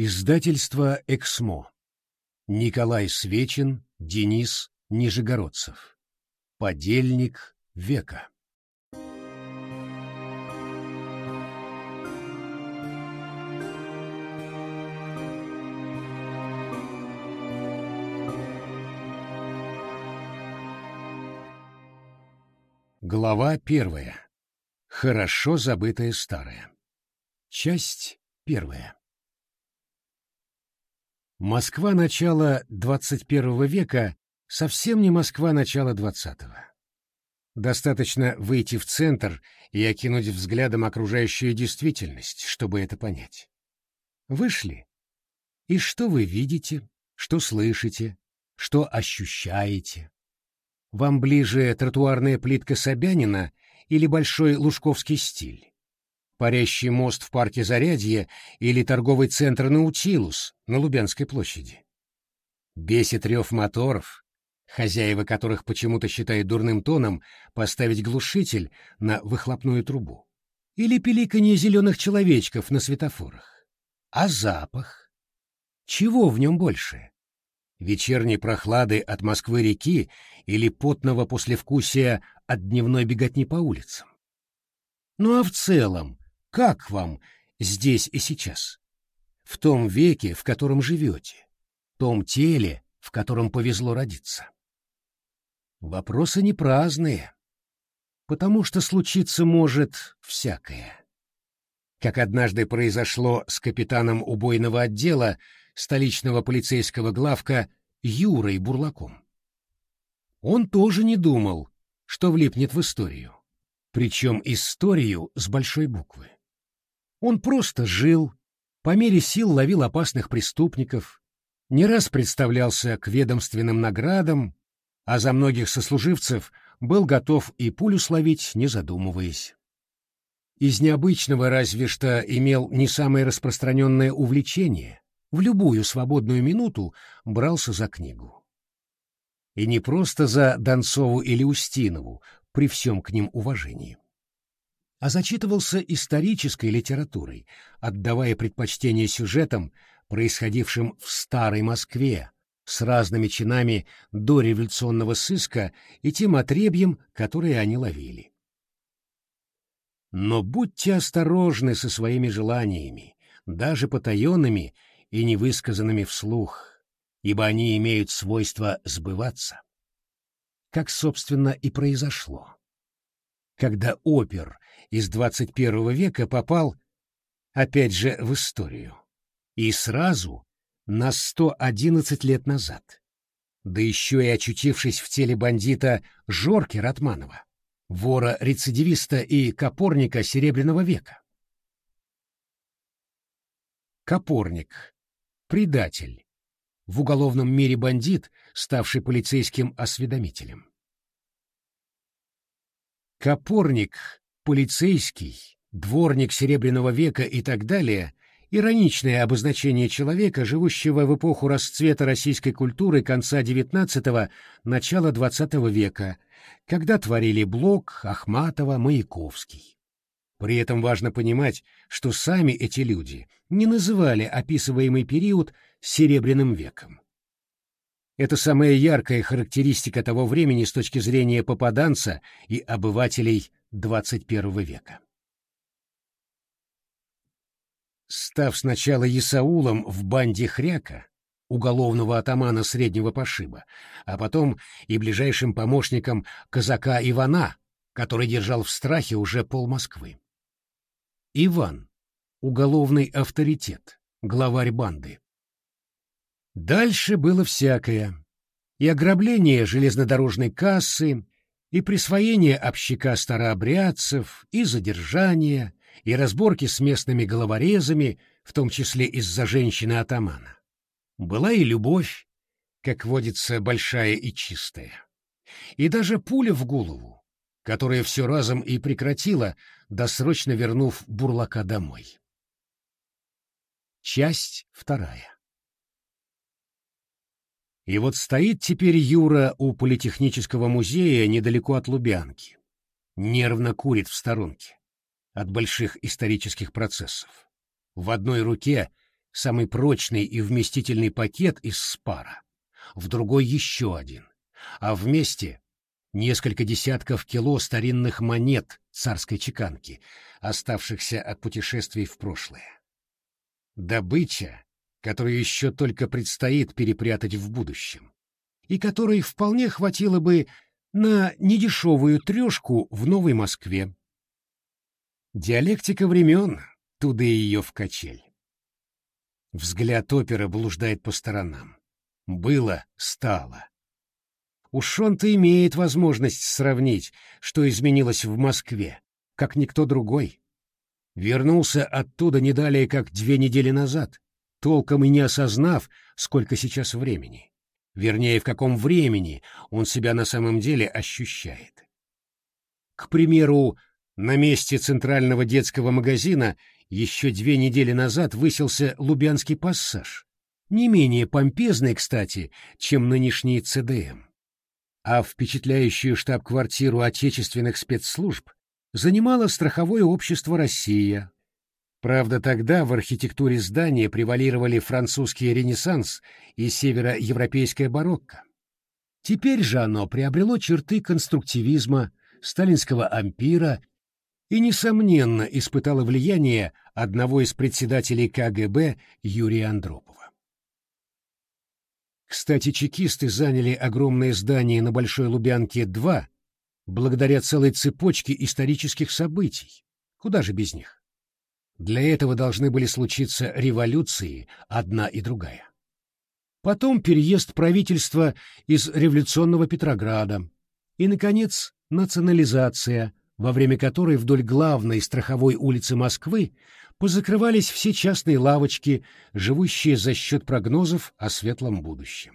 Издательство «Эксмо». Николай Свечин, Денис Нижегородцев. Подельник века. Глава первая. Хорошо забытое старое. Часть первая. Москва начала XXI века совсем не Москва начала XX. Достаточно выйти в центр и окинуть взглядом окружающую действительность, чтобы это понять. Вышли. И что вы видите, что слышите, что ощущаете? Вам ближе тротуарная плитка Собянина или большой лужковский стиль? Парящий мост в парке Зарядье или торговый центр Наутилус на Лубянской площади. Бесит рев моторов, хозяева которых почему-то считают дурным тоном поставить глушитель на выхлопную трубу. Или пиликанье зеленых человечков на светофорах. А запах? Чего в нем больше? Вечерней прохлады от Москвы-реки или потного послевкусия от дневной беготни по улицам? Ну а в целом, как вам здесь и сейчас? В том веке, в котором живете, в том теле, в котором повезло родиться. Вопросы не праздные, потому что случиться может всякое. Как однажды произошло с капитаном убойного отдела столичного полицейского главка Юрой Бурлаком. Он тоже не думал, что влипнет в историю, причем историю с большой буквы. Он просто жил, по мере сил ловил опасных преступников, не раз представлялся к ведомственным наградам, а за многих сослуживцев был готов и пулю словить, не задумываясь. Из необычного разве что имел не самое распространенное увлечение, в любую свободную минуту брался за книгу. И не просто за Донцову или Устинову, при всем к ним уважении а зачитывался исторической литературой, отдавая предпочтение сюжетам, происходившим в старой Москве, с разными чинами дореволюционного сыска и тем отребьем, которые они ловили. Но будьте осторожны со своими желаниями, даже потаенными и невысказанными вслух, ибо они имеют свойство сбываться. Как, собственно, и произошло. Когда опер из 21 века попал, опять же, в историю. И сразу на 111 лет назад. Да еще и очутившись в теле бандита Жорки Ратманова, вора-рецидивиста и копорника Серебряного века. Копорник. Предатель. В уголовном мире бандит, ставший полицейским осведомителем. Копорник полицейский, дворник Серебряного века и так далее — ироничное обозначение человека, живущего в эпоху расцвета российской культуры конца XIX – начала XX века, когда творили Блок, Ахматова, Маяковский. При этом важно понимать, что сами эти люди не называли описываемый период «серебряным веком». Это самая яркая характеристика того времени с точки зрения попаданца и обывателей XXI века. Став сначала Исаулом в банде Хряка, уголовного атамана среднего пошиба, а потом и ближайшим помощником казака Ивана, который держал в страхе уже пол Москвы. Иван — уголовный авторитет, главарь банды. Дальше было всякое. И ограбление железнодорожной кассы, и присвоение общака старообрядцев, и задержание, и разборки с местными головорезами, в том числе из-за женщины-атамана. Была и любовь, как водится, большая и чистая. И даже пуля в голову, которая все разом и прекратила, досрочно вернув бурлака домой. Часть вторая. И вот стоит теперь Юра у Политехнического музея недалеко от Лубянки. Нервно курит в сторонке от больших исторических процессов. В одной руке самый прочный и вместительный пакет из спара, в другой еще один, а вместе несколько десятков кило старинных монет царской чеканки, оставшихся от путешествий в прошлое. Добыча, которую еще только предстоит перепрятать в будущем, и которой вполне хватило бы на недешевую трешку в Новой Москве. Диалектика времен, туда ее в качель. Взгляд опера блуждает по сторонам. Было, стало. Уж он-то имеет возможность сравнить, что изменилось в Москве, как никто другой. Вернулся оттуда не далее, как две недели назад, толком и не осознав, сколько сейчас времени. Вернее, в каком времени он себя на самом деле ощущает. К примеру, на месте центрального детского магазина еще две недели назад высился Лубянский пассаж, не менее помпезный, кстати, чем нынешний ЦДМ. А впечатляющую штаб-квартиру отечественных спецслужб занимало страховое общество «Россия». Правда, тогда в архитектуре здания превалировали французский ренессанс и североевропейская барокко. Теперь же оно приобрело черты конструктивизма, сталинского ампира и, несомненно, испытало влияние одного из председателей КГБ Юрия Андропова. Кстати, чекисты заняли огромное здание на Большой Лубянке-2 благодаря целой цепочке исторических событий. Куда же без них? Для этого должны были случиться революции, одна и другая. Потом переезд правительства из революционного Петрограда. И, наконец, национализация, во время которой вдоль главной страховой улицы Москвы позакрывались все частные лавочки, живущие за счет прогнозов о светлом будущем.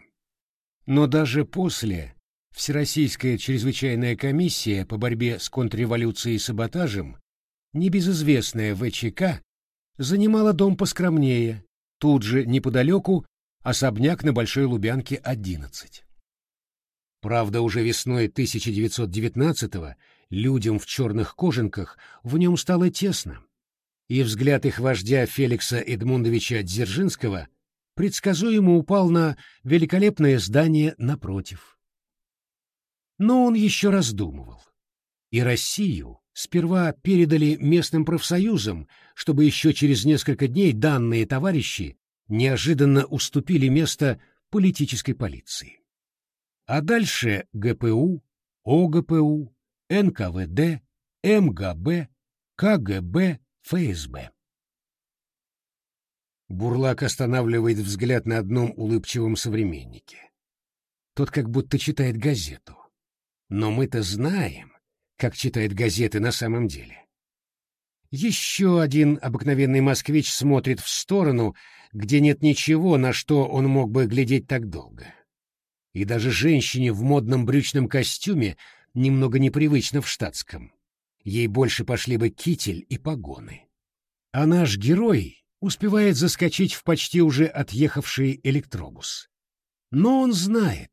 Но даже после Всероссийская чрезвычайная комиссия по борьбе с контрреволюцией и саботажем, небезызвестная ВЧК, занимала дом поскромнее, тут же неподалеку особняк на Большой Лубянке 11. Правда, уже весной 1919-го людям в черных кожанках в нем стало тесно, и взгляд их вождя Феликса Эдмундовича Дзержинского предсказуемо упал на великолепное здание напротив. Но он еще раздумывал. И Россию сперва передали местным профсоюзам, чтобы еще через несколько дней данные товарищи неожиданно уступили место политической полиции. А дальше ГПУ, ОГПУ, НКВД, МГБ, КГБ, ФСБ. Бурлак останавливает взгляд на одном улыбчивом современнике. Тот как будто читает газету. Но мы-то знаем, как читает газеты на самом деле. Еще один обыкновенный москвич смотрит в сторону, где нет ничего, на что он мог бы глядеть так долго. И даже женщине в модном брючном костюме немного непривычно в штатском. Ей больше пошли бы китель и погоны. А наш герой успевает заскочить в почти уже отъехавший электробус. Но он знает,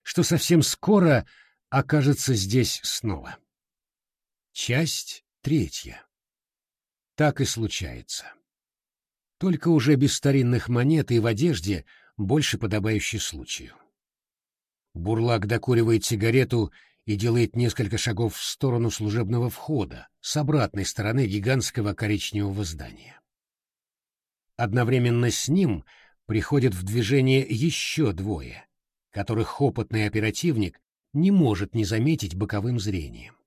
что совсем скоро окажется здесь снова. Часть третья. Так и случается. Только уже без старинных монет и в одежде, больше подобающей случаю. Бурлак докуривает сигарету и делает несколько шагов в сторону служебного входа с обратной стороны гигантского коричневого здания. Одновременно с ним приходят в движение еще двое, которых опытный оперативник не может не заметить боковым зрением.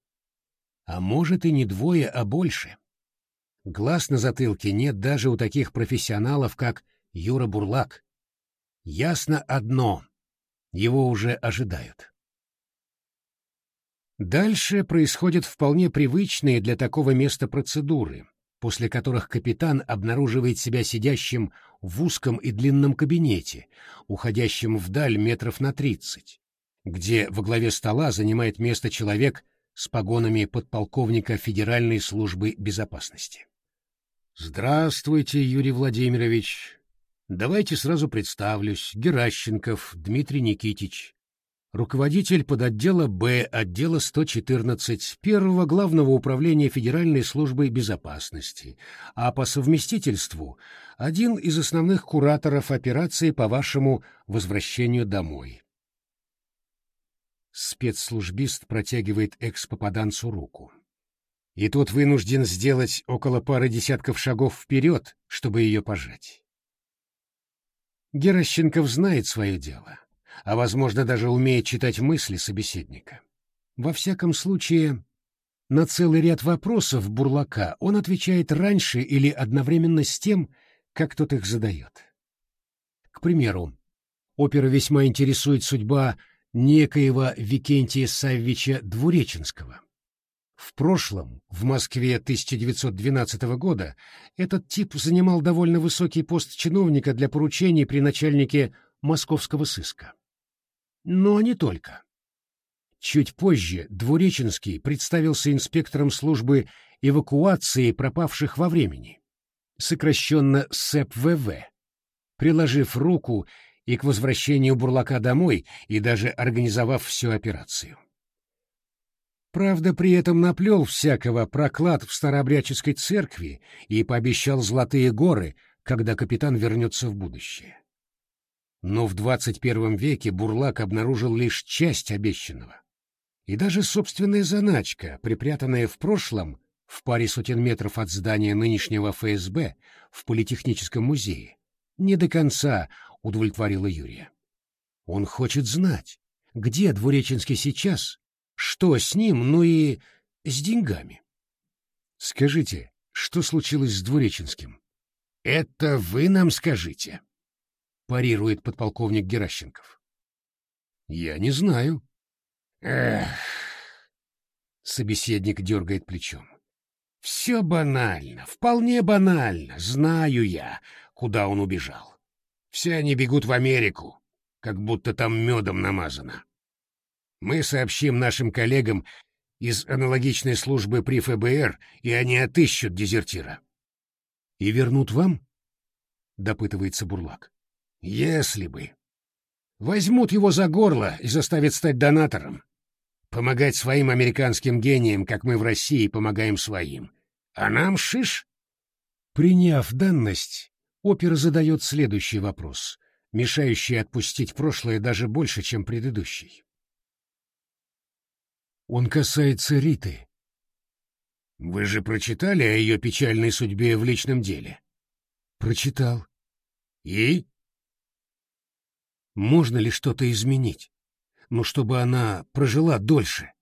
А может и не двое, а больше. Глаз на затылке нет даже у таких профессионалов, как Юра Бурлак. Ясно одно — его уже ожидают. Дальше происходят вполне привычные для такого места процедуры, после которых капитан обнаруживает себя сидящим в узком и длинном кабинете, уходящем вдаль метров на тридцать, где во главе стола занимает место человек с погонами подполковника Федеральной службы безопасности. «Здравствуйте, Юрий Владимирович. Давайте сразу представлюсь. Геращенков Дмитрий Никитич. руководитель подотдела Б отдела 114 Первого главного управления Федеральной службы безопасности, а по совместительству один из основных кураторов операции по вашему возвращению домой. Спецслужбист протягивает экс-попаданцу руку. И тот вынужден сделать около пары десятков шагов вперед, чтобы ее пожать. Геращенков знает свое дело а, возможно, даже умеет читать мысли собеседника. Во всяком случае, на целый ряд вопросов Бурлака он отвечает раньше или одновременно с тем, как тот их задает. К примеру, опера весьма интересует судьба некоего Викентия Саввича Двуреченского. В прошлом, в Москве 1912 года, этот тип занимал довольно высокий пост чиновника для поручений при начальнике московского сыска. Но не только. Чуть позже Двуреченский представился инспектором службы эвакуации пропавших во времени, сокращенно СЭП-ВВ, приложив руку и к возвращению Бурлака домой и даже организовав всю операцию. Правда, при этом наплел всякого проклад в старообрядческой церкви и пообещал золотые горы, когда капитан вернется в будущее. Но в 21 веке Бурлак обнаружил лишь часть обещанного. И даже собственная заначка, припрятанная в прошлом в паре сотен метров от здания нынешнего ФСБ в Политехническом музее, не до конца удовлетворила Юрия. Он хочет знать, где Двуреченский сейчас, что с ним, ну и с деньгами. Скажите, что случилось с Двуреченским? Это вы нам скажите парирует подполковник Геращенков. Я не знаю. Эх. Собеседник дергает плечом. Все банально, вполне банально. Знаю я, куда он убежал. Все они бегут в Америку, как будто там медом намазано. Мы сообщим нашим коллегам из аналогичной службы при ФБР, и они отыщут дезертира. — И вернут вам? — допытывается Бурлак. Если бы. Возьмут его за горло и заставят стать донатором. Помогать своим американским гениям, как мы в России помогаем своим. А нам шиш? Приняв данность, опера задает следующий вопрос, мешающий отпустить прошлое даже больше, чем предыдущий. Он касается Риты. Вы же прочитали о ее печальной судьбе в личном деле? Прочитал. И? Можно ли что-то изменить? Ну, чтобы она прожила дольше,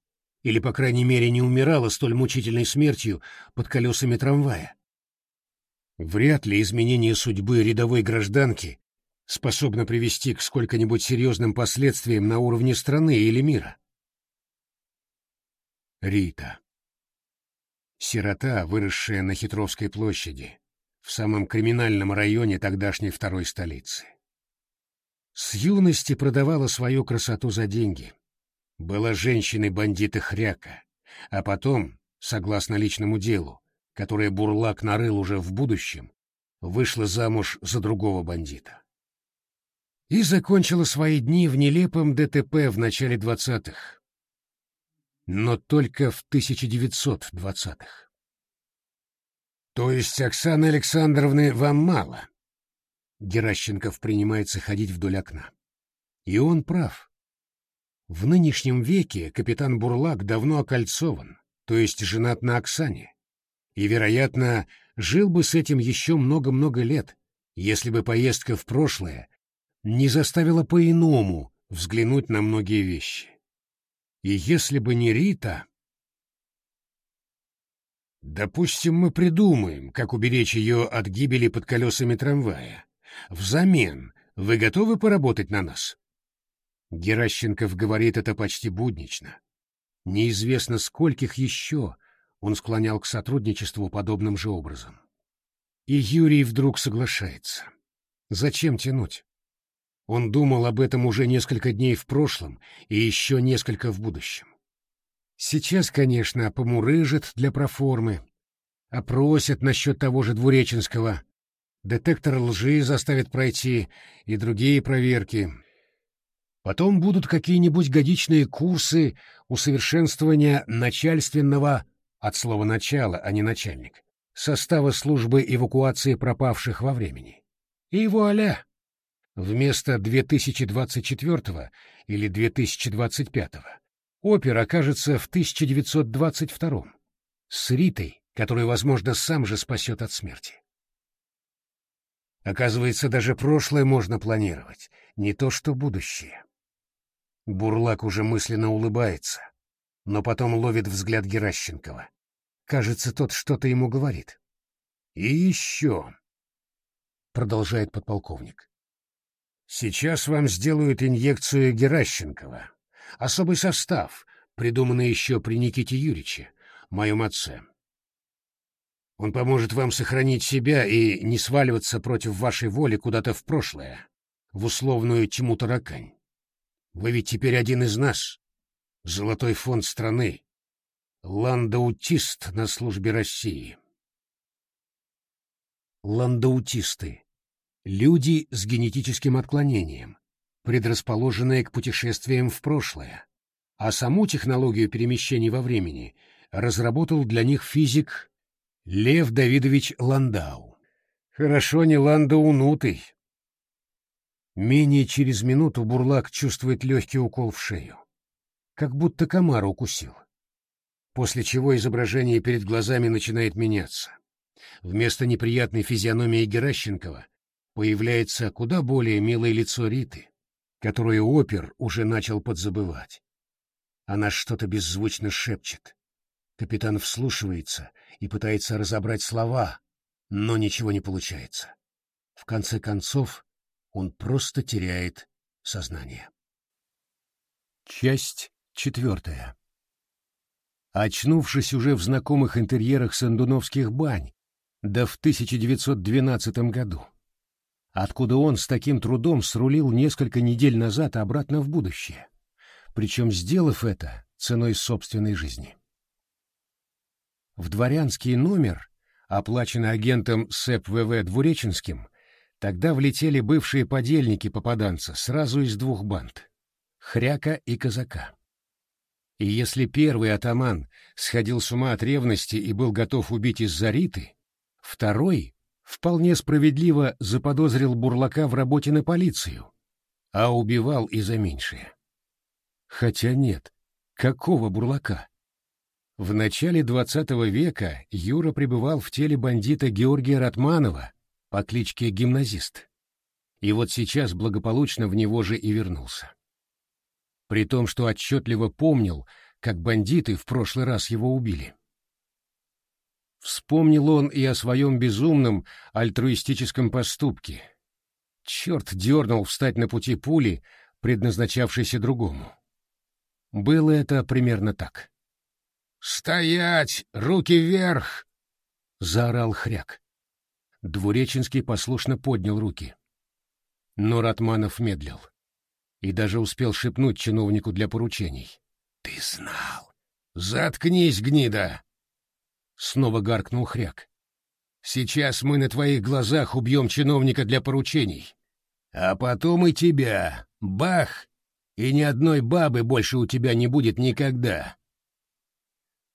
или, по крайней мере, не умирала столь мучительной смертью под колесами трамвая. Вряд ли изменение судьбы рядовой гражданки способно привести к сколько-нибудь серьезным последствиям на уровне страны или мира. Рита. Сирота, выросшая на Хитровской площади, в самом криминальном районе тогдашней второй столицы. С юности продавала свою красоту за деньги. Была женщиной бандита Хряка, а потом, согласно личному делу, которое Бурлак нарыл уже в будущем, вышла замуж за другого бандита. И закончила свои дни в нелепом ДТП в начале двадцатых. Но только в 1920-х. То есть Оксаны Александровны вам мало? Геращенков принимается ходить вдоль окна. И он прав. В нынешнем веке капитан Бурлак давно окольцован, то есть женат на Оксане, и, вероятно, жил бы с этим еще много-много лет, если бы поездка в прошлое не заставила по-иному взглянуть на многие вещи. И если бы не Рита... Допустим, мы придумаем, как уберечь ее от гибели под колесами трамвая. Взамен вы готовы поработать на нас? Геращенков говорит это почти буднично. Неизвестно, скольких еще он склонял к сотрудничеству подобным же образом. И Юрий вдруг соглашается. Зачем тянуть? Он думал об этом уже несколько дней в прошлом и еще несколько в будущем. Сейчас, конечно, помурыжит для проформы, опросят насчет того же Двуреченского, Детектор лжи заставит пройти и другие проверки. Потом будут какие-нибудь годичные курсы усовершенствования начальственного, от слова «начало», а не «начальник», состава службы эвакуации пропавших во времени. И вуаля! Вместо 2024 или 2025 опер окажется в 1922 с Ритой, которую, возможно, сам же спасет от смерти. Оказывается, даже прошлое можно планировать, не то что будущее. Бурлак уже мысленно улыбается, но потом ловит взгляд Геращенкова. Кажется, тот что-то ему говорит. «И еще», — продолжает подполковник, — «сейчас вам сделают инъекцию Геращенкова. Особый состав, придуманный еще при Никите Юрьевиче, моем отце. Он поможет вам сохранить себя и не сваливаться против вашей воли куда-то в прошлое, в условную тьму таракань. Вы ведь теперь один из нас. Золотой фонд страны. Ландаутист на службе России. Ландаутисты. Люди с генетическим отклонением, предрасположенные к путешествиям в прошлое. А саму технологию перемещений во времени разработал для них физик Лев Давидович Ландау. Хорошо не ландаунутый. Менее через минуту Бурлак чувствует легкий укол в шею. Как будто комар укусил. После чего изображение перед глазами начинает меняться. Вместо неприятной физиономии Геращенкова появляется куда более милое лицо Риты, которую опер уже начал подзабывать. Она что-то беззвучно шепчет. Капитан вслушивается и пытается разобрать слова, но ничего не получается. В конце концов, он просто теряет сознание. Часть четвертая. Очнувшись уже в знакомых интерьерах сандуновских бань, да в 1912 году, откуда он с таким трудом срулил несколько недель назад обратно в будущее, причем сделав это ценой собственной жизни. В дворянский номер, оплаченный агентом СЭП ВВ Двуреченским, тогда влетели бывшие подельники попаданца сразу из двух банд — Хряка и Казака. И если первый атаман сходил с ума от ревности и был готов убить из-за Риты, второй вполне справедливо заподозрил Бурлака в работе на полицию, а убивал и за меньшее. Хотя нет, какого Бурлака? В начале XX века Юра пребывал в теле бандита Георгия Ратманова по кличке Гимназист. И вот сейчас благополучно в него же и вернулся. При том, что отчетливо помнил, как бандиты в прошлый раз его убили. Вспомнил он и о своем безумном альтруистическом поступке. Черт дернул встать на пути пули, предназначавшейся другому. Было это примерно так. «Стоять! Руки вверх!» — заорал хряк. Двуреченский послушно поднял руки. Но Ратманов медлил и даже успел шепнуть чиновнику для поручений. «Ты знал! Заткнись, гнида!» Снова гаркнул хряк. «Сейчас мы на твоих глазах убьем чиновника для поручений. А потом и тебя. Бах! И ни одной бабы больше у тебя не будет никогда!»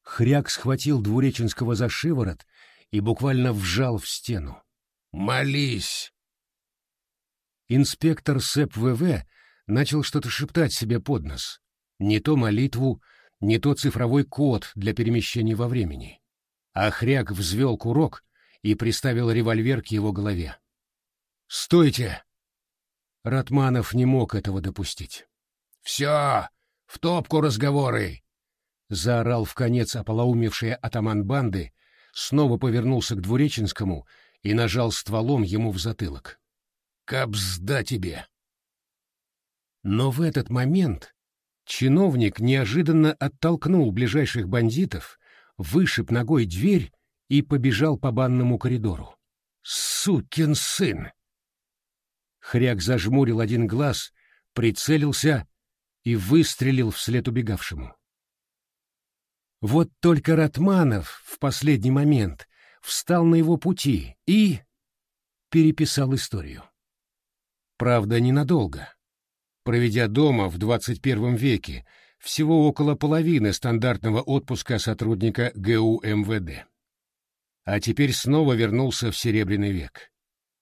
Хряк схватил Двуреченского за шиворот и буквально вжал в стену. «Молись!» Инспектор СЭП ВВ начал что-то шептать себе под нос. Не то молитву, не то цифровой код для перемещения во времени. А взвел курок и приставил револьвер к его голове. «Стойте!» Ратманов не мог этого допустить. «Все! В топку разговоры! — заорал в конец ополоумевший атаман банды, снова повернулся к Двуреченскому и нажал стволом ему в затылок. «Кабзда тебе!» Но в этот момент чиновник неожиданно оттолкнул ближайших бандитов, вышиб ногой дверь и побежал по банному коридору. «Сукин сын!» Хряк зажмурил один глаз, прицелился и выстрелил вслед убегавшему. Вот только Ратманов в последний момент встал на его пути и переписал историю. Правда, ненадолго. Проведя дома в 21 веке всего около половины стандартного отпуска сотрудника ГУ МВД. А теперь снова вернулся в Серебряный век.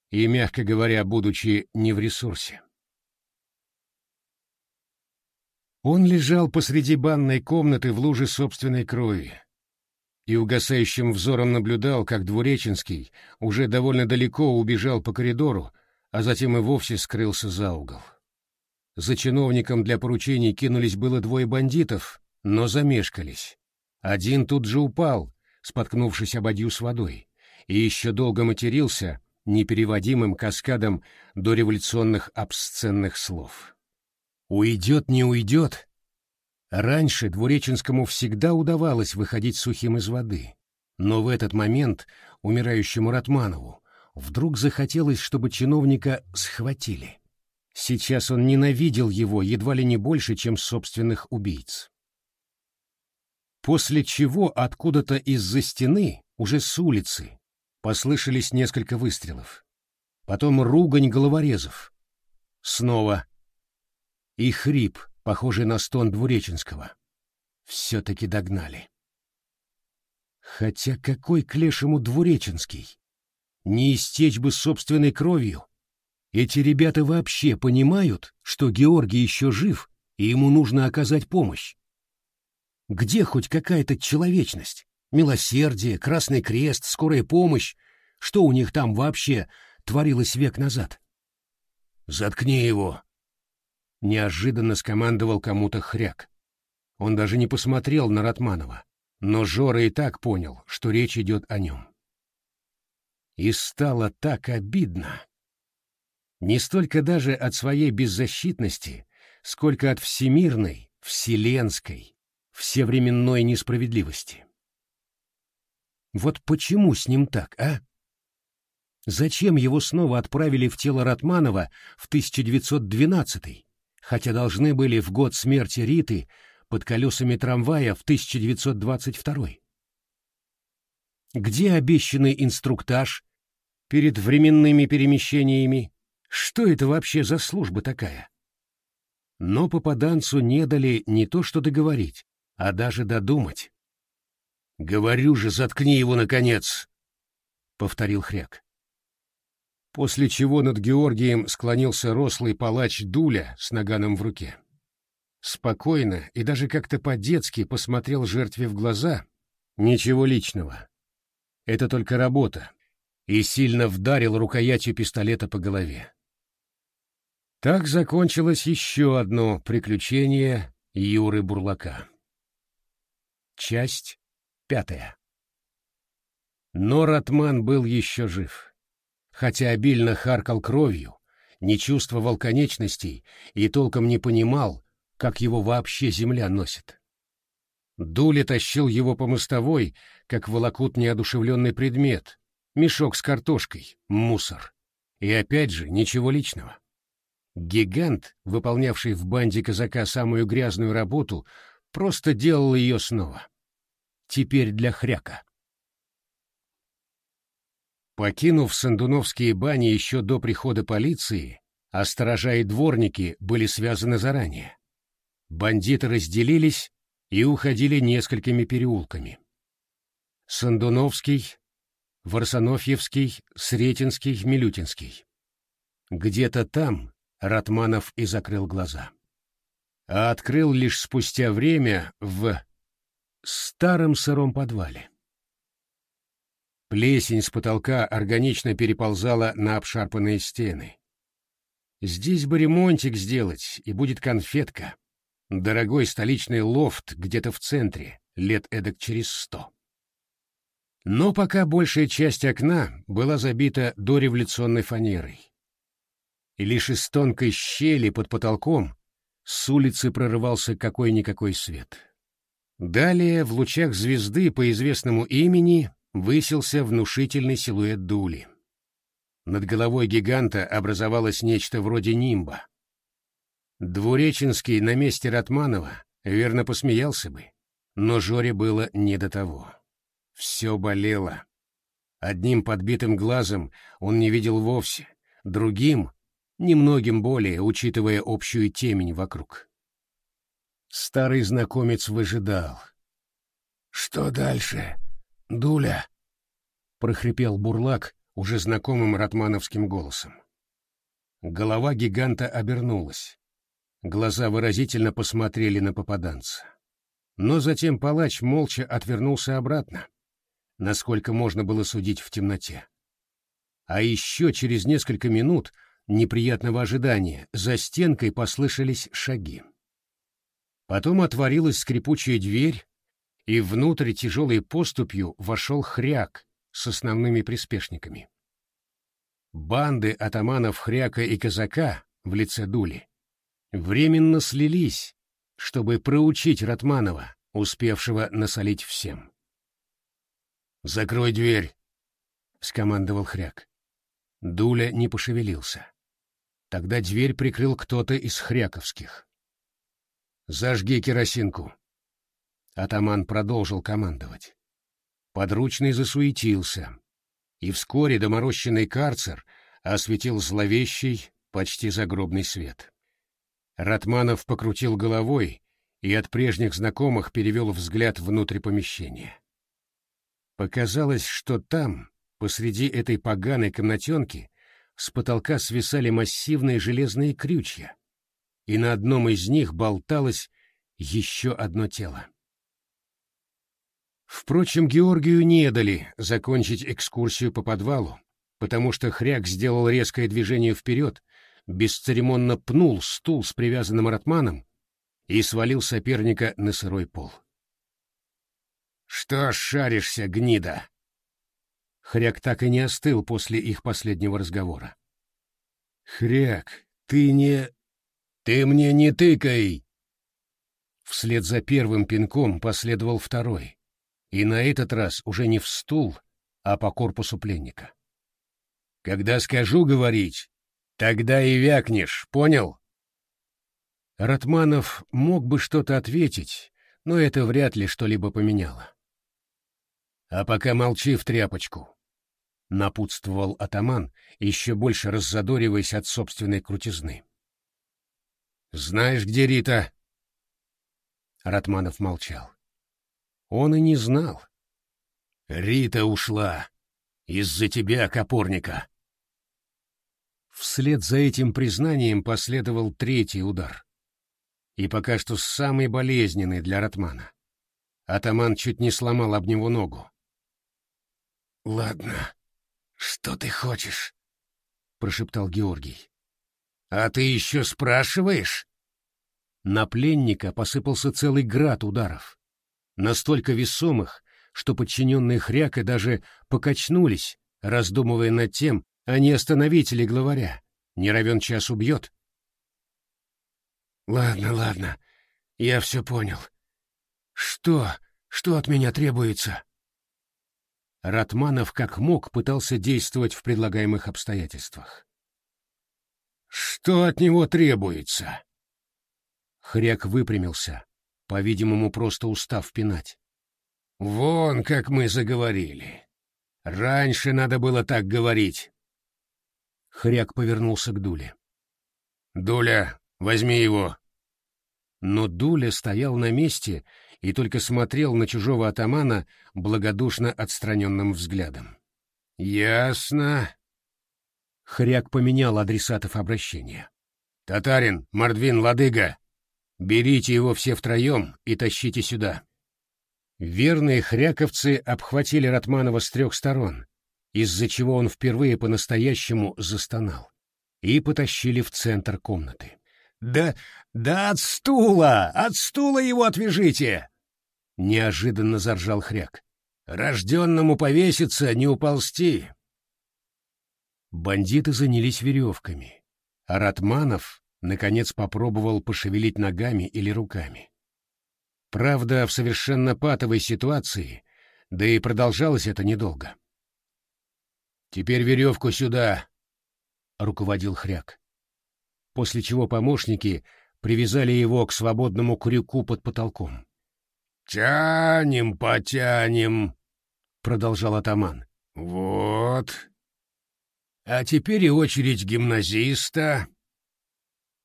И, мягко говоря, будучи не в ресурсе. Он лежал посреди банной комнаты в луже собственной крови и угасающим взором наблюдал, как Двуреченский уже довольно далеко убежал по коридору, а затем и вовсе скрылся за угол. За чиновником для поручений кинулись было двое бандитов, но замешкались. Один тут же упал, споткнувшись об одью с водой, и еще долго матерился непереводимым каскадом дореволюционных обсценных слов. Уйдет, не уйдет. Раньше Двуреченскому всегда удавалось выходить сухим из воды, но в этот момент умирающему Ратманову вдруг захотелось, чтобы чиновника схватили. Сейчас он ненавидел его едва ли не больше, чем собственных убийц. После чего откуда-то из-за стены, уже с улицы, послышались несколько выстрелов. Потом ругань головорезов. Снова и хрип, похожий на стон Двуреченского. Все-таки догнали. Хотя какой к лешему Двуреченский? Не истечь бы собственной кровью. Эти ребята вообще понимают, что Георгий еще жив, и ему нужно оказать помощь. Где хоть какая-то человечность? Милосердие, Красный Крест, скорая помощь? Что у них там вообще творилось век назад? «Заткни его!» неожиданно скомандовал кому-то хряк. Он даже не посмотрел на Ратманова, но Жора и так понял, что речь идет о нем. И стало так обидно. Не столько даже от своей беззащитности, сколько от всемирной, вселенской, всевременной несправедливости. Вот почему с ним так, а? Зачем его снова отправили в тело Ратманова в 1912 хотя должны были в год смерти Риты под колесами трамвая в 1922 Где обещанный инструктаж перед временными перемещениями? Что это вообще за служба такая? Но попаданцу не дали не то что договорить, а даже додумать. «Говорю же, заткни его, наконец!» — повторил Хряк после чего над Георгием склонился рослый палач Дуля с наганом в руке. Спокойно и даже как-то по-детски посмотрел жертве в глаза. Ничего личного. Это только работа. И сильно вдарил рукоятью пистолета по голове. Так закончилось еще одно приключение Юры Бурлака. Часть пятая. Но Ратман был еще жив хотя обильно харкал кровью, не чувствовал конечностей и толком не понимал, как его вообще земля носит. Дули тащил его по мостовой, как волокут неодушевленный предмет, мешок с картошкой, мусор. И опять же, ничего личного. Гигант, выполнявший в банде казака самую грязную работу, просто делал ее снова. Теперь для хряка. Покинув Сандуновские бани еще до прихода полиции, а сторожа и дворники были связаны заранее. Бандиты разделились и уходили несколькими переулками. Сандуновский, Варсонофьевский, Сретенский, Милютинский. Где-то там Ратманов и закрыл глаза. А открыл лишь спустя время в старом сыром подвале. Плесень с потолка органично переползала на обшарпанные стены. Здесь бы ремонтик сделать, и будет конфетка. Дорогой столичный лофт где-то в центре, лет эдак через сто. Но пока большая часть окна была забита дореволюционной фанерой. И лишь из тонкой щели под потолком с улицы прорывался какой-никакой свет. Далее, в лучах звезды по известному имени, высился внушительный силуэт дули. Над головой гиганта образовалось нечто вроде нимба. Двуреченский на месте Ратманова верно посмеялся бы, но Жоре было не до того. Все болело. Одним подбитым глазом он не видел вовсе, другим немногим более, учитывая общую темень вокруг. Старый знакомец выжидал. «Что дальше, Дуля?» — прохрипел Бурлак уже знакомым ратмановским голосом. Голова гиганта обернулась. Глаза выразительно посмотрели на попаданца. Но затем палач молча отвернулся обратно, насколько можно было судить в темноте. А еще через несколько минут неприятного ожидания за стенкой послышались шаги. Потом отворилась скрипучая дверь, и внутрь тяжелой поступью вошел хряк с основными приспешниками. Банды атаманов хряка и казака в лице Дули временно слились, чтобы проучить Ратманова, успевшего насолить всем. «Закрой дверь!» — скомандовал хряк. Дуля не пошевелился. Тогда дверь прикрыл кто-то из хряковских. «Зажги керосинку!» Атаман продолжил командовать. Подручный засуетился, и вскоре доморощенный карцер осветил зловещий, почти загробный свет. Ратманов покрутил головой и от прежних знакомых перевел взгляд внутрь помещения. Показалось, что там, посреди этой поганой комнатенки, с потолка свисали массивные железные крючья, и на одном из них болталось еще одно тело. Впрочем, Георгию не дали закончить экскурсию по подвалу, потому что хряк сделал резкое движение вперед, бесцеремонно пнул стул с привязанным ратманом и свалил соперника на сырой пол. «Что шаришься, гнида?» Хряк так и не остыл после их последнего разговора. «Хряк, ты не...» «Ты мне не тыкай!» Вслед за первым пинком последовал второй, и на этот раз уже не в стул, а по корпусу пленника. «Когда скажу говорить, тогда и вякнешь, понял?» Ратманов мог бы что-то ответить, но это вряд ли что-либо поменяло. «А пока молчи в тряпочку. — напутствовал атаман, еще больше раззадориваясь от собственной крутизны. «Знаешь, где Рита?» Ратманов молчал. Он и не знал. «Рита ушла. Из-за тебя, копорника». Вслед за этим признанием последовал третий удар. И пока что самый болезненный для Ратмана. Атаман чуть не сломал об него ногу. «Ладно», «Что ты хочешь?» — прошептал Георгий. «А ты еще спрашиваешь?» На пленника посыпался целый град ударов, настолько весомых, что подчиненные хряка даже покачнулись, раздумывая над тем, а не остановить ли главаря, не равен час убьет. «Ладно, ладно, я все понял. Что, что от меня требуется?» Ратманов как мог пытался действовать в предлагаемых обстоятельствах. «Что от него требуется?» Хряк выпрямился, по-видимому, просто устав пинать. «Вон, как мы заговорили. Раньше надо было так говорить». Хряк повернулся к Дуле. «Дуля, возьми его». Но Дуля стоял на месте и только смотрел на чужого атамана благодушно отстраненным взглядом. «Ясно». Хряк поменял адресатов обращения. «Татарин, Мордвин, Ладыга, берите его все втроем и тащите сюда». Верные хряковцы обхватили Ратманова с трех сторон, из-за чего он впервые по-настоящему застонал, и потащили в центр комнаты. «Да, да от стула! От стула его отвяжите!» — неожиданно заржал хряк. «Рожденному повеситься, не уползти!» Бандиты занялись веревками, а Ратманов, наконец, попробовал пошевелить ногами или руками. Правда, в совершенно патовой ситуации, да и продолжалось это недолго. «Теперь веревку сюда!» — руководил хряк. После чего помощники привязали его к свободному крюку под потолком. «Тянем, потянем», — продолжал атаман. «Вот». А теперь и очередь гимназиста.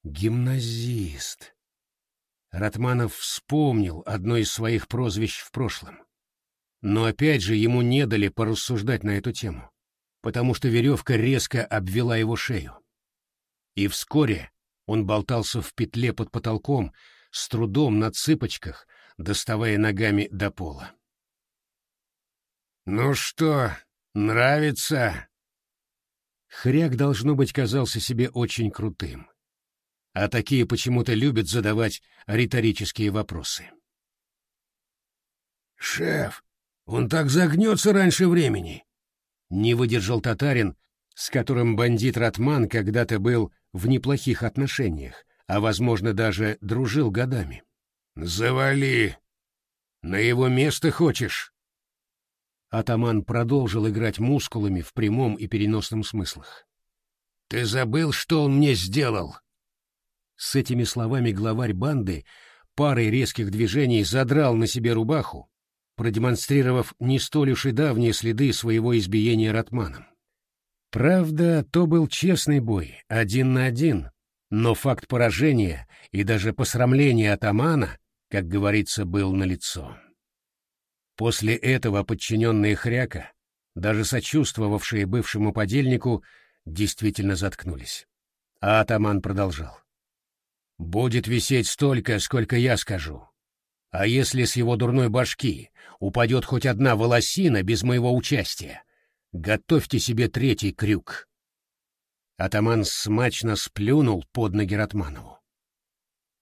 Гимназист. Ратманов вспомнил одно из своих прозвищ в прошлом. Но опять же ему не дали порассуждать на эту тему, потому что веревка резко обвела его шею. И вскоре он болтался в петле под потолком, с трудом на цыпочках, доставая ногами до пола. «Ну что, нравится?» Хряк, должно быть, казался себе очень крутым. А такие почему-то любят задавать риторические вопросы. «Шеф, он так загнется раньше времени!» Не выдержал татарин, с которым бандит Ратман когда-то был в неплохих отношениях, а, возможно, даже дружил годами. «Завали! На его место хочешь?» Атаман продолжил играть мускулами в прямом и переносном смыслах. «Ты забыл, что он мне сделал?» С этими словами главарь банды парой резких движений задрал на себе рубаху, продемонстрировав не столь уж и давние следы своего избиения Ратманом. Правда, то был честный бой, один на один, но факт поражения и даже посрамления атамана, как говорится, был налицо. После этого подчиненные Хряка, даже сочувствовавшие бывшему подельнику, действительно заткнулись. А атаман продолжал. «Будет висеть столько, сколько я скажу. А если с его дурной башки упадет хоть одна волосина без моего участия, готовьте себе третий крюк». Атаман смачно сплюнул под ноги Ратманову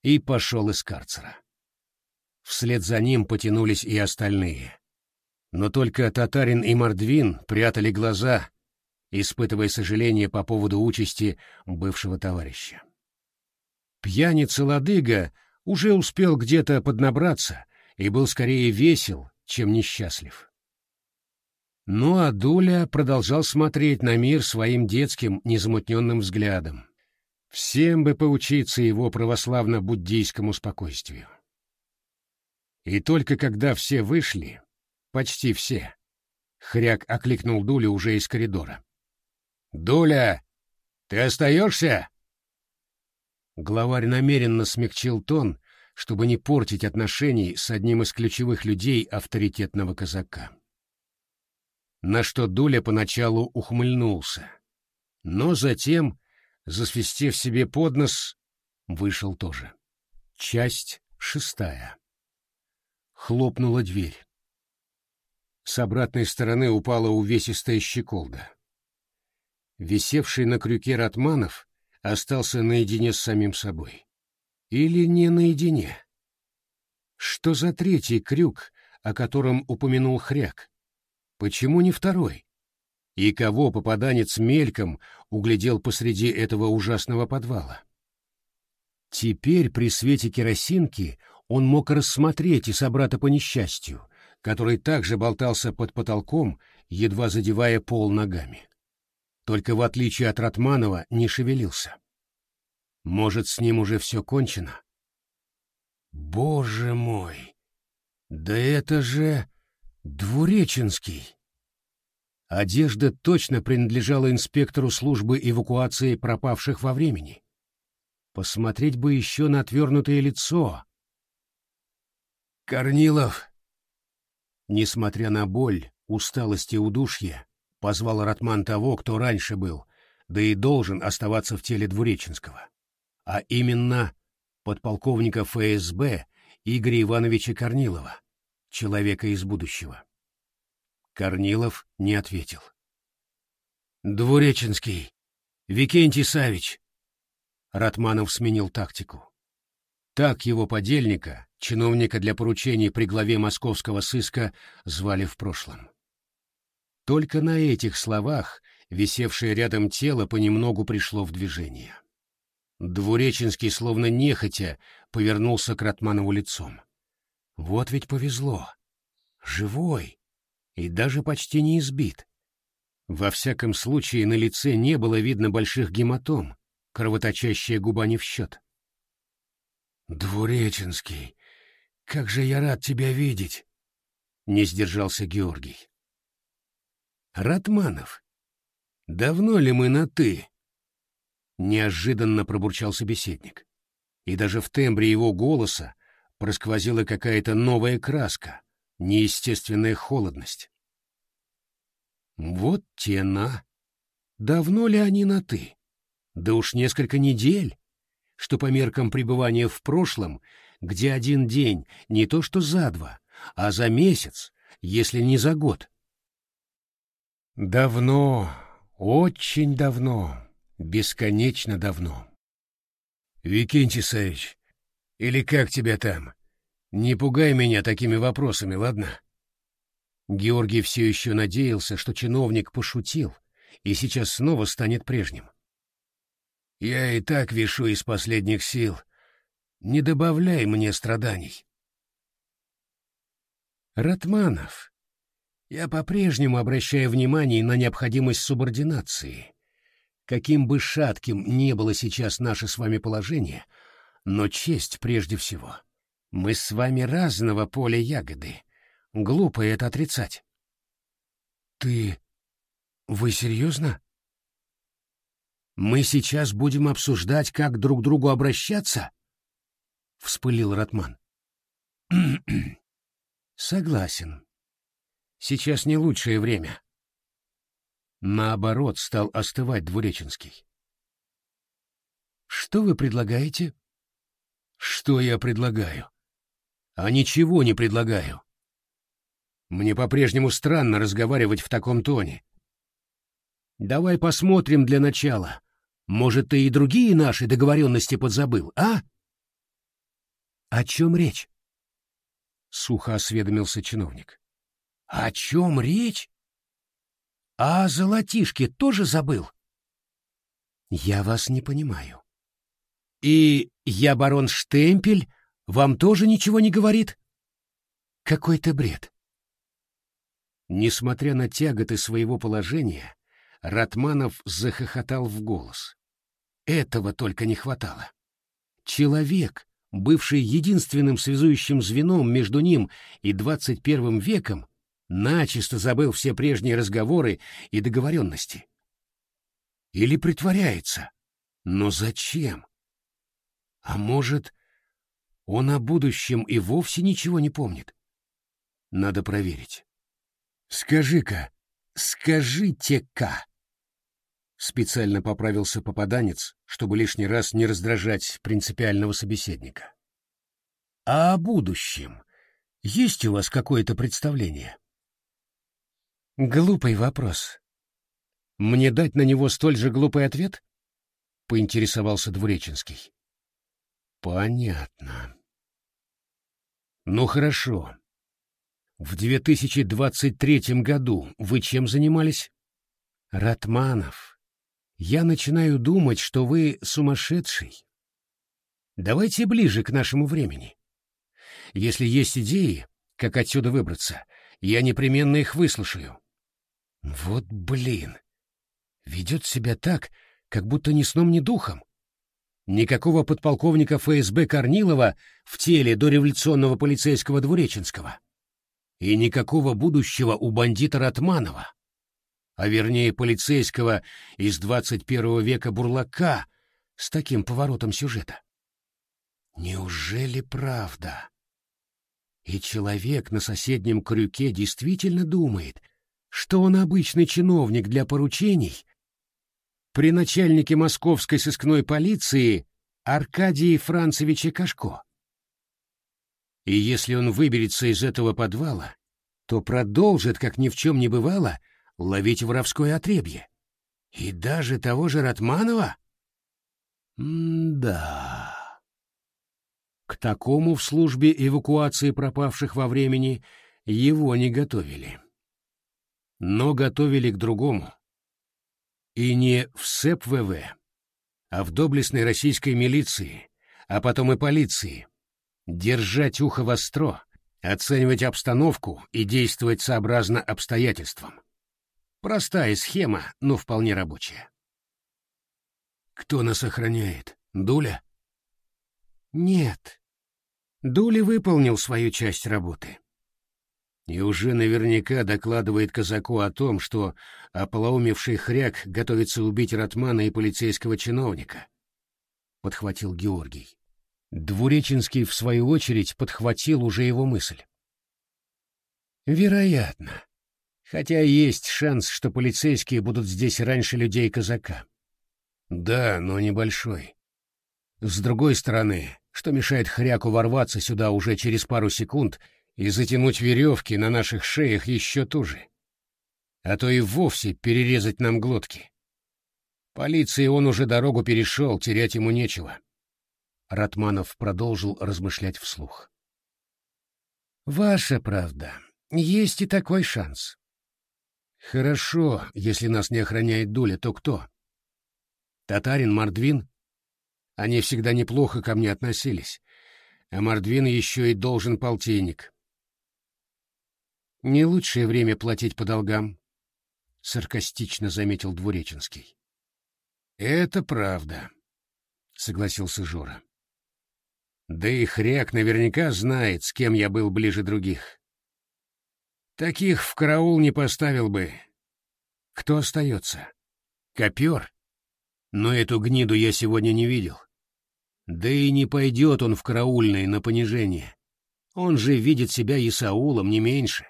и пошел из карцера. Вслед за ним потянулись и остальные. Но только татарин и мордвин прятали глаза, испытывая сожаление по поводу участи бывшего товарища. Пьяница-ладыга уже успел где-то поднабраться и был скорее весел, чем несчастлив. Ну а Дуля продолжал смотреть на мир своим детским незамутненным взглядом. Всем бы поучиться его православно-буддийскому спокойствию. И только когда все вышли, почти все, Хряк окликнул Дулю уже из коридора. «Дуля, ты остаешься?» Главарь намеренно смягчил тон, чтобы не портить отношений с одним из ключевых людей авторитетного казака. На что Дуля поначалу ухмыльнулся, но затем, засвистев себе под нос, вышел тоже. Часть шестая. Хлопнула дверь. С обратной стороны упала увесистая щеколда. Висевший на крюке Ратманов остался наедине с самим собой. Или не наедине? Что за третий крюк, о котором упомянул Хряк? Почему не второй? И кого попаданец мельком углядел посреди этого ужасного подвала? Теперь при свете керосинки он мог рассмотреть и собрата по несчастью, который также болтался под потолком, едва задевая пол ногами. Только в отличие от Ратманова не шевелился. Может, с ним уже все кончено? Боже мой! Да это же Двуреченский! Одежда точно принадлежала инспектору службы эвакуации пропавших во времени. Посмотреть бы еще на отвернутое лицо, «Корнилов!» Несмотря на боль, усталость и удушье, позвал Ратман того, кто раньше был, да и должен оставаться в теле Двуреченского. А именно подполковника ФСБ Игоря Ивановича Корнилова, человека из будущего. Корнилов не ответил. «Двуреченский! Викентий Савич!» Ратманов сменил тактику. Так его подельника, чиновника для поручений при главе московского сыска, звали в прошлом. Только на этих словах висевшее рядом тело понемногу пришло в движение. Двуреченский, словно нехотя, повернулся к Ратманову лицом. Вот ведь повезло. Живой. И даже почти не избит. Во всяком случае, на лице не было видно больших гематом, кровоточащая губа не в счет. «Двуреченский, как же я рад тебя видеть!» — не сдержался Георгий. «Ратманов, давно ли мы на «ты»?» Неожиданно пробурчал собеседник. И даже в тембре его голоса просквозила какая-то новая краска, неестественная холодность. Вот тена. Давно ли они на «ты»? Да уж несколько недель, что по меркам пребывания в прошлом, где один день не то что за два, а за месяц, если не за год. Давно, очень давно, бесконечно давно. Викентий Савич, или как тебя там? Не пугай меня такими вопросами, ладно? Георгий все еще надеялся, что чиновник пошутил и сейчас снова станет прежним. Я и так вешу из последних сил. Не добавляй мне страданий. Ратманов, я по-прежнему обращаю внимание на необходимость субординации. Каким бы шатким ни было сейчас наше с вами положение, но честь прежде всего. Мы с вами разного поля ягоды. Глупо это отрицать. Ты... Вы серьезно? Мы сейчас будем обсуждать, как друг к другу обращаться? Вспылил Ратман. Согласен. Сейчас не лучшее время. Наоборот, стал остывать Двуреченский. Что вы предлагаете? Что я предлагаю? А ничего не предлагаю. Мне по-прежнему странно разговаривать в таком тоне. Давай посмотрим для начала. Может, ты и другие наши договоренности подзабыл, а? О чем речь? Сухо осведомился чиновник. О чем речь? А о золотишке тоже забыл? Я вас не понимаю. И я барон Штемпель вам тоже ничего не говорит? Какой-то бред. Несмотря на тяготы своего положения, Ратманов захохотал в голос. Этого только не хватало. Человек, бывший единственным связующим звеном между ним и двадцать первым веком, начисто забыл все прежние разговоры и договоренности. Или притворяется. Но зачем? А может, он о будущем и вовсе ничего не помнит? Надо проверить. «Скажи-ка, скажите-ка!» Специально поправился попаданец, чтобы лишний раз не раздражать принципиального собеседника. «А о будущем есть у вас какое-то представление?» «Глупый вопрос. Мне дать на него столь же глупый ответ?» — поинтересовался Двуреченский. «Понятно. Ну хорошо. В 2023 году вы чем занимались? Ратманов, я начинаю думать, что вы сумасшедший. Давайте ближе к нашему времени. Если есть идеи, как отсюда выбраться, я непременно их выслушаю. Вот блин. Ведет себя так, как будто ни сном, ни духом. Никакого подполковника ФСБ Корнилова в теле дореволюционного полицейского Двуреченского и никакого будущего у бандита Ратманова, а вернее полицейского из 21 века Бурлака с таким поворотом сюжета. Неужели правда? И человек на соседнем крюке действительно думает, что он обычный чиновник для поручений при начальнике московской сыскной полиции Аркадии Францевиче Кашко. И если он выберется из этого подвала, то продолжит, как ни в чем не бывало, ловить воровское отребье. И даже того же Ратманова? М-да. К такому в службе эвакуации пропавших во времени его не готовили. Но готовили к другому. И не в СЭП-ВВ, а в доблестной российской милиции, а потом и полиции, держать ухо востро, оценивать обстановку и действовать сообразно обстоятельствам. Простая схема, но вполне рабочая. Кто нас охраняет? Дуля? Нет. Дуля выполнил свою часть работы. И уже наверняка докладывает казаку о том, что ополоумевший хряк готовится убить Ратмана и полицейского чиновника. Подхватил Георгий. Двуреченский, в свою очередь, подхватил уже его мысль. Вероятно. Хотя есть шанс, что полицейские будут здесь раньше людей казака. Да, но небольшой. С другой стороны, что мешает хряку ворваться сюда уже через пару секунд и затянуть веревки на наших шеях еще туже? А то и вовсе перерезать нам глотки. Полиции он уже дорогу перешел, терять ему нечего. Ратманов продолжил размышлять вслух. «Ваша правда. Есть и такой шанс. Хорошо, если нас не охраняет Дуля, то кто? Татарин, Мордвин? Они всегда неплохо ко мне относились. А Мордвин еще и должен полтинник. Не лучшее время платить по долгам, — саркастично заметил Двуреченский. Это правда, — согласился Жора. Да и хряк наверняка знает, с кем я был ближе других. Таких в караул не поставил бы. Кто остается? Копер? Но эту гниду я сегодня не видел. Да и не пойдет он в караульное на понижение. Он же видит себя Исаулом не меньше,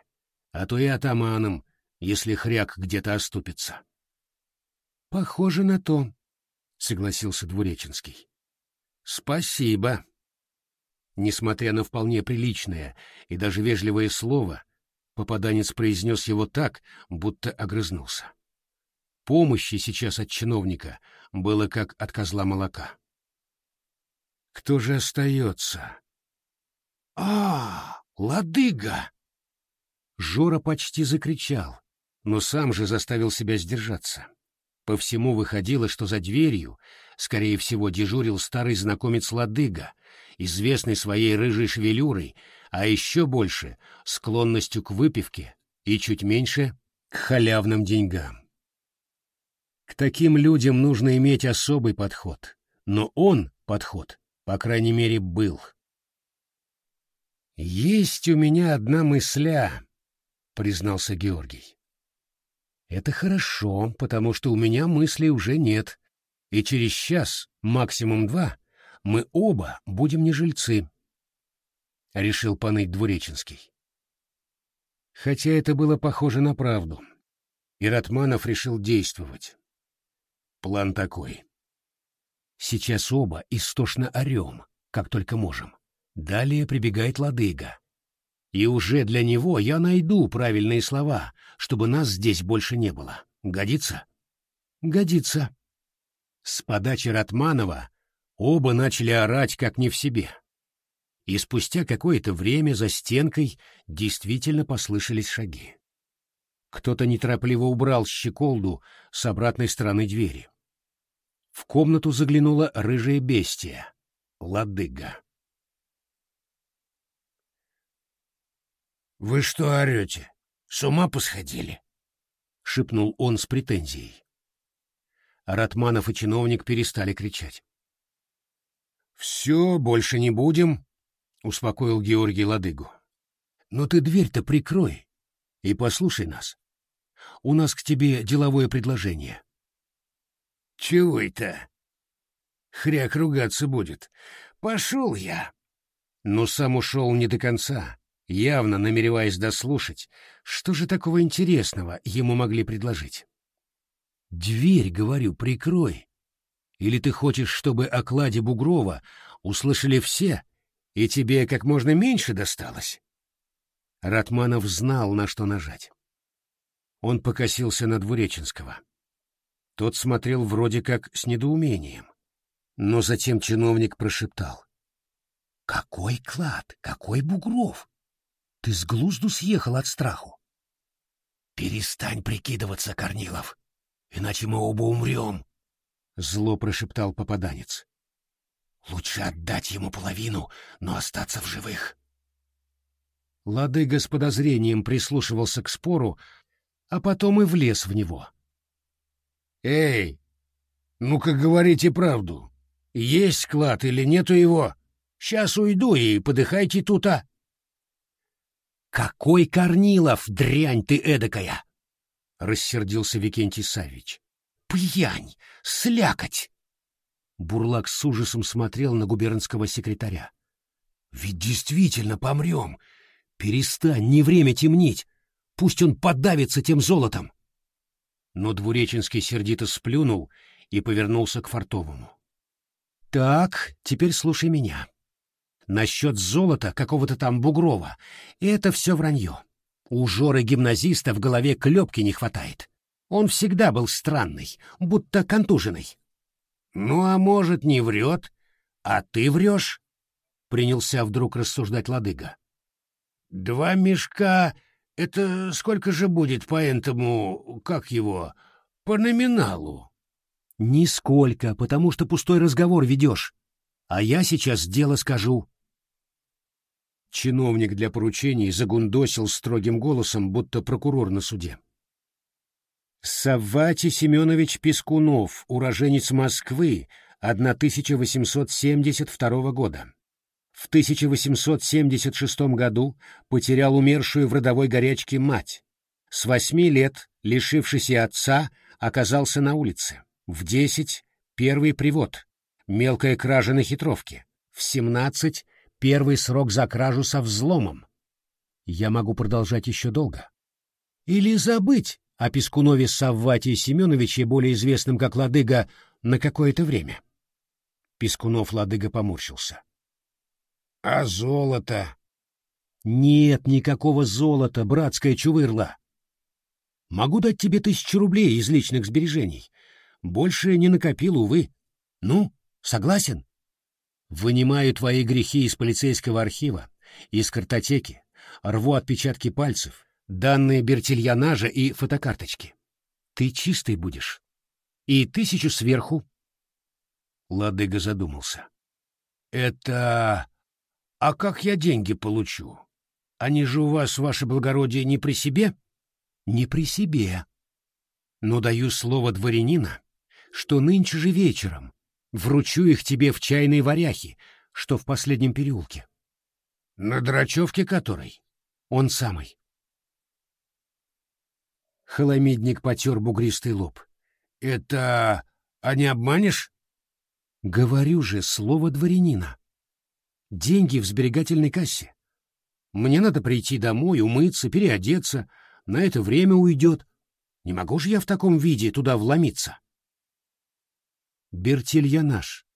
а то и атаманом, если хряк где-то оступится. — Похоже на то, — согласился Двуреченский. — Спасибо. Несмотря на вполне приличное и даже вежливое слово, Попаданец произнес его так, будто огрызнулся. Помощи сейчас от чиновника было как от козла молока. Кто же остается? А, ладыга! Жора почти закричал, но сам же заставил себя сдержаться. По всему выходило, что за дверью, скорее всего, дежурил старый знакомец Ладыга, известный своей рыжей шевелюрой, а еще больше — склонностью к выпивке и чуть меньше — к халявным деньгам. К таким людям нужно иметь особый подход, но он, подход, по крайней мере, был. «Есть у меня одна мысля», — признался Георгий. «Это хорошо, потому что у меня мыслей уже нет, и через час, максимум два, мы оба будем не жильцы. — решил поныть Двуреченский. Хотя это было похоже на правду. И Ратманов решил действовать. План такой. Сейчас оба истошно орем, как только можем. Далее прибегает Ладыга. И уже для него я найду правильные слова, чтобы нас здесь больше не было. Годится? Годится. С подачи Ратманова оба начали орать как не в себе и спустя какое-то время за стенкой действительно послышались шаги. Кто-то неторопливо убрал щеколду с обратной стороны двери. В комнату заглянула рыжая бестия, ладыга. «Вы что орете? С ума посходили?» — шепнул он с претензией. Ратманов и чиновник перестали кричать. «Все, больше не будем», — успокоил Георгий Ладыгу. «Но ты дверь-то прикрой и послушай нас. У нас к тебе деловое предложение». «Чего это?» «Хряк ругаться будет. Пошел я». Но сам ушел не до конца, явно намереваясь дослушать, что же такого интересного ему могли предложить. «Дверь, говорю, прикрой. Или ты хочешь, чтобы о кладе Бугрова услышали все, и тебе как можно меньше досталось. Ратманов знал, на что нажать. Он покосился на Двуреченского. Тот смотрел вроде как с недоумением. Но затем чиновник прошептал. — Какой клад? Какой Бугров? Ты с глузду съехал от страху. — Перестань прикидываться, Корнилов, иначе мы оба умрем, — зло прошептал попаданец. Лучше отдать ему половину, но остаться в живых. Ладыга с подозрением прислушивался к спору, а потом и влез в него. «Эй, ну-ка говорите правду. Есть клад или нету его? Сейчас уйду и подыхайте тут, а?» Какой Корнилов, дрянь ты эдакая! — рассердился Викентий Савич. Пьянь! Слякоть! Бурлак с ужасом смотрел на губернского секретаря. Ведь действительно помрем. Перестань, не время темнить. Пусть он подавится тем золотом. Но Двуреченский сердито сплюнул и повернулся к Фартовому. Так, теперь слушай меня. Насчет золота какого-то там Бугрова. Это все вранье. У Жоры-гимназиста в голове клепки не хватает. Он всегда был странный, будто контуженный. Ну, а может, не врет, а ты врешь? Принялся вдруг рассуждать ладыга. Два мешка — это сколько же будет по этому, как его, по номиналу? Нисколько, потому что пустой разговор ведешь. А я сейчас дело скажу. Чиновник для поручений загундосил строгим голосом, будто прокурор на суде. Саввати Семенович Пескунов, уроженец Москвы, 1872 года. В 1876 году потерял умершую в родовой горячке мать. С восьми лет, лишившись и отца, оказался на улице. В десять — первый привод, мелкая кража на хитровке. В семнадцать — первый срок за кражу со взломом. Я могу продолжать еще долго. Или забыть о Пескунове Савватии Семеновиче, более известном как Ладыга, на какое-то время. Пескунов Ладыга поморщился. — А золото? — Нет никакого золота, братская чувырла. Могу дать тебе тысячу рублей из личных сбережений. Больше не накопил, увы. Ну, согласен? Вынимаю твои грехи из полицейского архива, из картотеки, рву отпечатки пальцев, данные Бертильянажа и фотокарточки. Ты чистый будешь. И тысячу сверху. Ладыга задумался. Это... А как я деньги получу? Они же у вас, ваше благородие, не при себе? Не при себе. Но даю слово дворянина, что нынче же вечером вручу их тебе в чайной варяхе, что в последнем переулке. На драчевке которой? Он самый. Холомидник потер бугристый лоб. «Это... а не обманешь?» «Говорю же, слово дворянина. Деньги в сберегательной кассе. Мне надо прийти домой, умыться, переодеться. На это время уйдет. Не могу же я в таком виде туда вломиться?» Бертильянаж.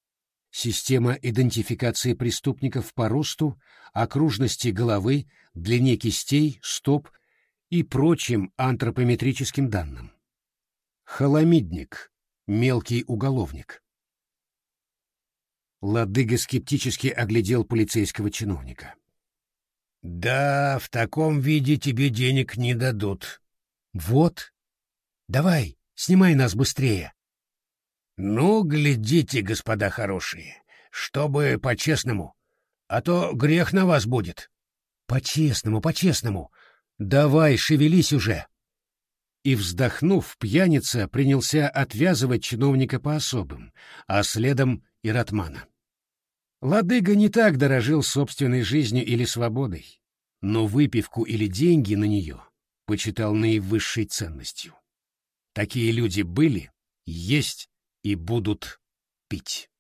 Система идентификации преступников по росту, окружности головы, длине кистей, стоп и прочим антропометрическим данным. Холомидник, мелкий уголовник. Ладыга скептически оглядел полицейского чиновника. «Да, в таком виде тебе денег не дадут». «Вот. Давай, снимай нас быстрее». «Ну, глядите, господа хорошие, чтобы по-честному, а то грех на вас будет». «По-честному, по-честному. «Давай, шевелись уже!» И, вздохнув, пьяница принялся отвязывать чиновника по особым, а следом и Ратмана. Ладыга не так дорожил собственной жизнью или свободой, но выпивку или деньги на нее почитал наивысшей ценностью. Такие люди были, есть и будут пить.